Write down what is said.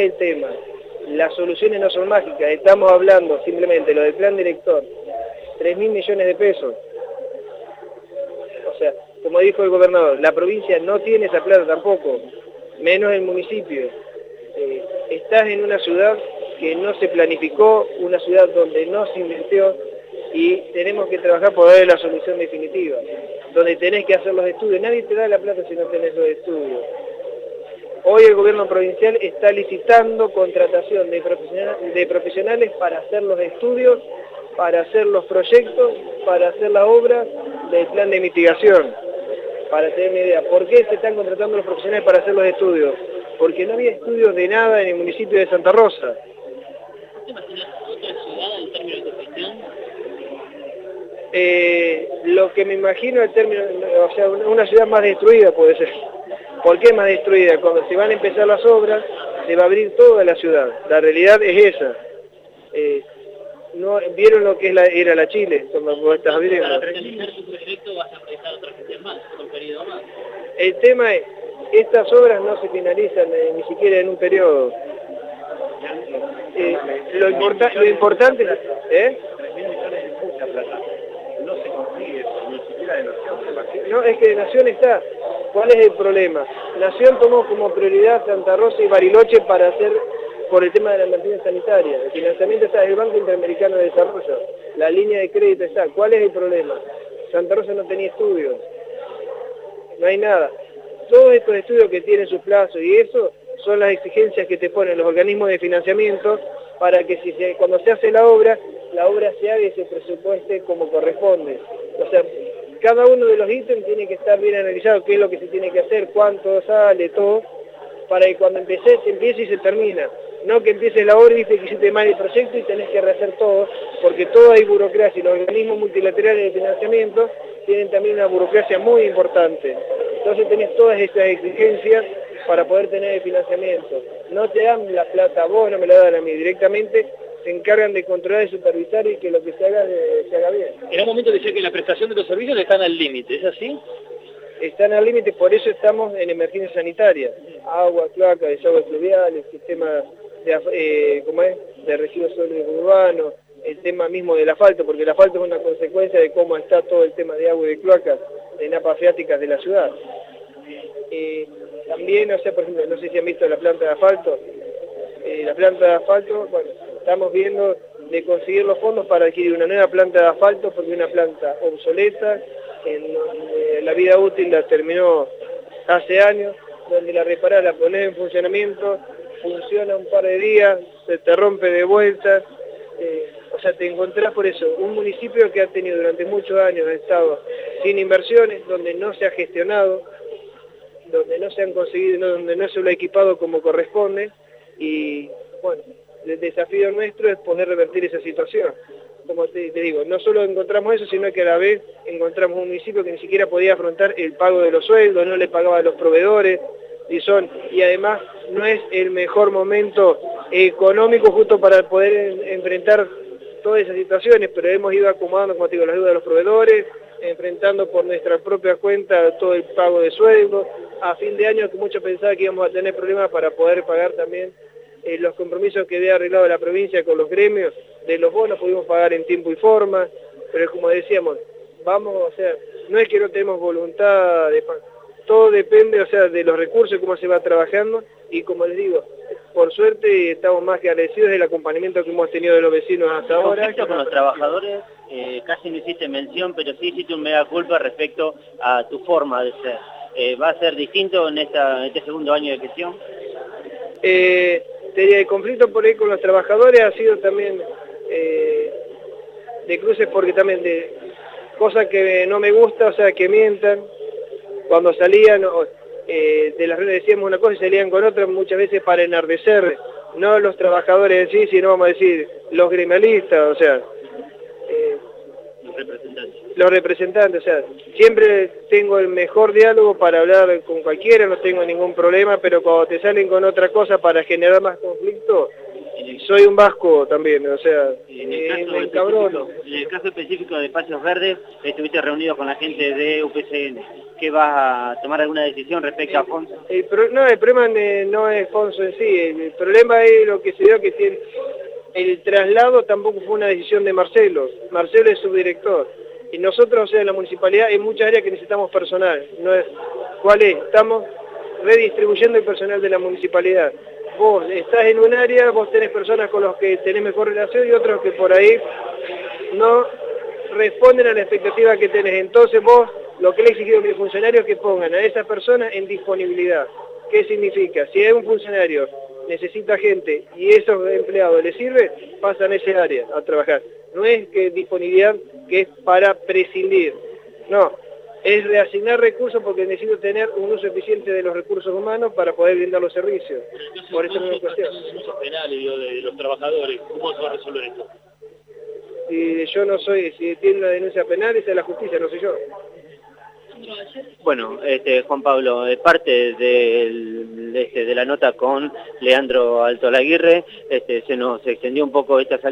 el tema. Las soluciones no son mágicas, estamos hablando simplemente lo del plan director, 3 mil millones de pesos. O sea, como dijo el gobernador, la provincia no tiene esa plata tampoco, menos el municipio. Eh, estás en una ciudad que no se planificó, una ciudad donde no se invirtió y tenemos que trabajar por darle la solución definitiva, donde tenés que hacer los estudios. Nadie te da la plata si no tenés los estudios. Hoy el gobierno provincial está licitando contratación de, profesionales para hacer los estudios, para hacer los proyectos, para hacer la obra del plan de mitigación. Para tener una idea, ¿por qué se están contratando los profesionales para hacer los estudios? Porque no había estudios de nada en el municipio de Santa Rosa. Eh, lo que me imagino el término, o sea, una ciudad más destruida puede ser. ¿Por qué más destruida? Cuando se van a empezar las obras, se va a abrir toda la ciudad. La realidad es esa. Eh, no, ¿Vieron lo que es la, era la Chile? Cuando vos estás abriendo? Para realizar tu proyecto vas a proyectar otra gestión más, periodo más. El tema es, estas obras no se finalizan eh, ni siquiera en un periodo. Eh, lo, importa, lo importante... ¿eh? No se consigue, ni siquiera de Nación. No, es que de Nación está. ¿Cuál es el problema? Nación tomó como prioridad Santa Rosa y Bariloche para hacer por el tema de la emergencia sanitaria. El financiamiento está el Banco Interamericano de Desarrollo, la línea de crédito está. ¿Cuál es el problema? Santa Rosa no tenía estudios, no hay nada. Todos estos estudios que tienen su plazo y eso son las exigencias que te ponen los organismos de financiamiento para que cuando se hace la obra, la obra se haga y se presupueste como corresponde. O sea, cada uno de los ítems tiene que estar bien analizado, qué es lo que se tiene que hacer, cuánto sale, todo, para que cuando empecé, se empiece y se termina. No que empiece la obra y dice que hiciste mal el proyecto y tenés que rehacer todo, porque todo hay burocracia y los organismos multilaterales de financiamiento tienen también una burocracia muy importante. Entonces tenés todas estas exigencias para poder tener el financiamiento. No te dan la plata vos, no me la dan a mí directamente, se encargan de controlar y supervisar y que lo que se haga se haga bien. En un momento decía que la prestación de los servicios están al límite, ¿es así? Están al límite, por eso estamos en emergencia sanitaria. Agua, cloaca, desagües fluviales, sistema de, eh, ¿cómo es? de residuos sólidos urbanos, el tema mismo del asfalto, porque el asfalto es una consecuencia de cómo está todo el tema de agua y de cloacas, de napas freáticas de la ciudad. Eh, también, o sea, por ejemplo, no sé si han visto la planta de asfalto, eh, la planta de asfalto, bueno, estamos viendo de conseguir los fondos para adquirir una nueva planta de asfalto porque una planta obsoleta, en la vida útil la terminó hace años, donde la reparás, la ponés en funcionamiento, funciona un par de días, se te rompe de vuelta, eh, o sea, te encontrás por eso, un municipio que ha tenido durante muchos años estado sin inversiones, donde no se ha gestionado, donde no se han conseguido, donde no se lo ha equipado como corresponde, y bueno, el desafío nuestro es poder revertir esa situación. Como te, digo, no solo encontramos eso, sino que a la vez encontramos un municipio que ni siquiera podía afrontar el pago de los sueldos, no le pagaba a los proveedores, y, son, y además no es el mejor momento económico justo para poder enfrentar todas esas situaciones, pero hemos ido acomodando, como te digo, las deudas de los proveedores, enfrentando por nuestra propia cuenta todo el pago de sueldos, a fin de año que muchos pensaban que íbamos a tener problemas para poder pagar también eh, los compromisos que había arreglado la provincia con los gremios, de los bonos pudimos pagar en tiempo y forma, pero como decíamos, vamos, o sea, no es que no tenemos voluntad de todo depende, o sea, de los recursos, cómo se va trabajando, y como les digo, por suerte estamos más que agradecidos del acompañamiento que hemos tenido de los vecinos hasta ahora. con los trabajadores, eh, casi no hiciste mención, pero sí hiciste un mega culpa respecto a tu forma de ser. Eh, ¿Va a ser distinto en, esta, este segundo año de gestión? Eh, el conflicto por ahí con los trabajadores ha sido también eh, de cruces porque también de cosas que no me gusta, o sea, que mientan. Cuando salían, eh, de las redes decíamos una cosa y salían con otra, muchas veces para enardecer, no los trabajadores en sí, sino vamos a decir, los gremialistas, o sea, los representantes, o sea, siempre tengo el mejor diálogo para hablar con cualquiera, no tengo ningún problema, pero cuando te salen con otra cosa para generar más conflicto, soy un vasco también, o sea, en el, caso En el caso específico de Espacios Verdes, estuviste reunido con la gente de UPCN. que vas a tomar alguna decisión respecto a Fonso. no, el problema no es Fonso en sí, el, problema es lo que se dio que tiene... El traslado tampoco fue una decisión de Marcelo, Marcelo es subdirector. Y nosotros, o sea, en la municipalidad, hay muchas áreas que necesitamos personal. No es, ¿Cuál es? Estamos redistribuyendo el personal de la municipalidad. Vos estás en un área, vos tenés personas con las que tenés mejor relación y otros que por ahí no responden a la expectativa que tenés. Entonces vos lo que le he exigido a mis funcionarios es que pongan a esa persona en disponibilidad. ¿Qué significa? Si hay un funcionario necesita gente y esos empleados le sirve, pasan a ese área a trabajar. No es que disponibilidad que es para prescindir, no, es reasignar recursos porque necesito tener un uso eficiente de los recursos humanos para poder brindar los servicios. Por eso es una cuestión. penales de los trabajadores, ¿cómo se va a resolver esto? Si yo no soy, si tiene una denuncia penal, esa es la justicia, no soy yo. Bueno, este, Juan Pablo, es parte este, de la nota con Leandro Alto Laguirre, este, se nos extendió un poco esta salida.